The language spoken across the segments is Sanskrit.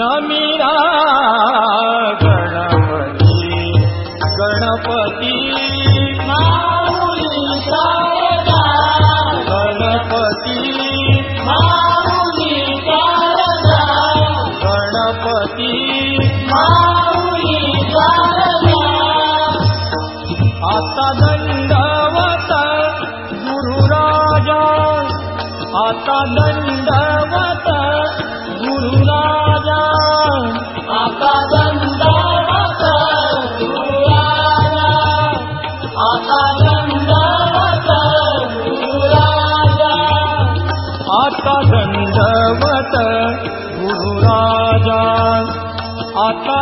नमीरा गणपति गणपति गणपति गणपति गुरुराजा आता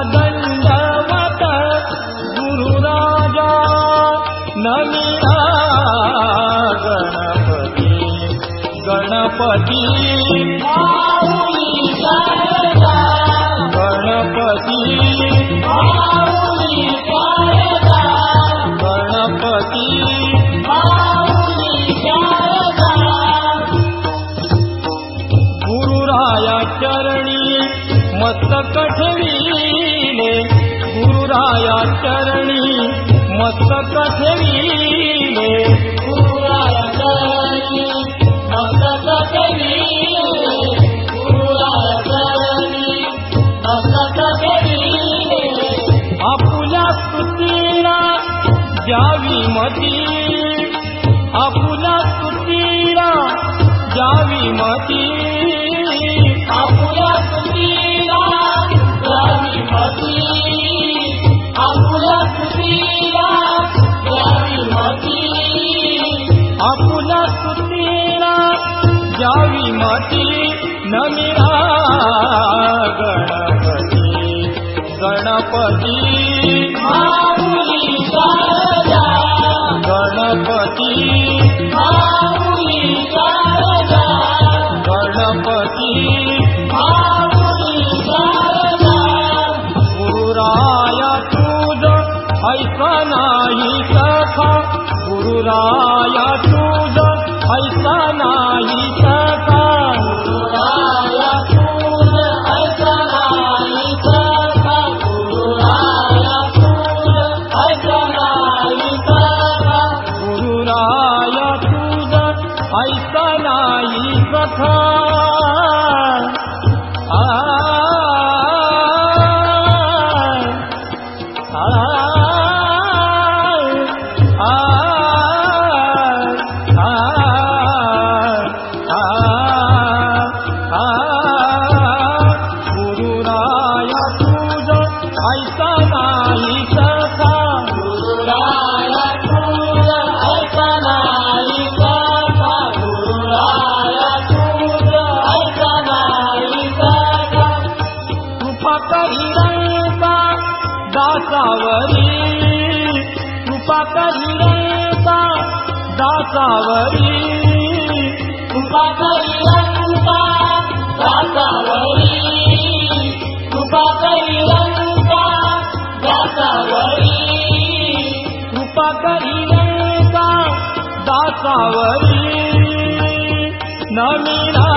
गणपती। गणपती। गणपती। शारदा गुरुराया चरणी ठेविले गुरुराया चरणी मस्तक द्यावी मती। आपुल्या स्तुतीला द्यावी मती। आपुल्या सुतीला द्यावी मती। आपुल्या सुतीला द्यावी मती। आपुल्या स्तुतीला द्यावी मती। नमिरा गणपती। गणपती गुरुराया तुझ ऐसा नाही कृपा करी रंगा दासावरी। कृपा करी रंगा दासावरी कृपा करी रंगा दासावरी। कृपा करी रंगा दासावरी नमिरा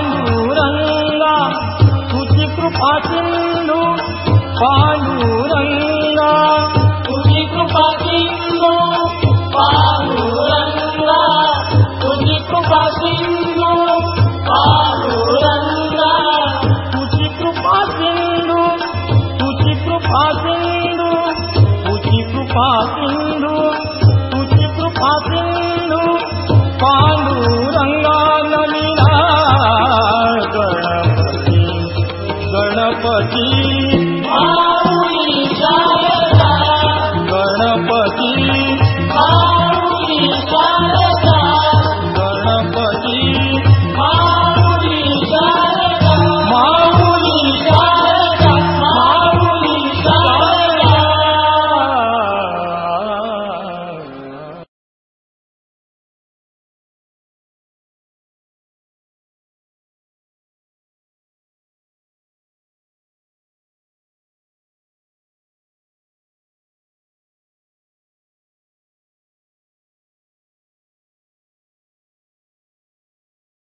పాండురంగా తుచి కృపా సింధు పాండురంగా తుచి కృపా సింధు పాండురంగా తుచి కృపా సింధు పాండురంగా తుచి కృపా సింధు తుచి కృపా సింధు తుచి కృపా సింధు తుచి కృపా సింధు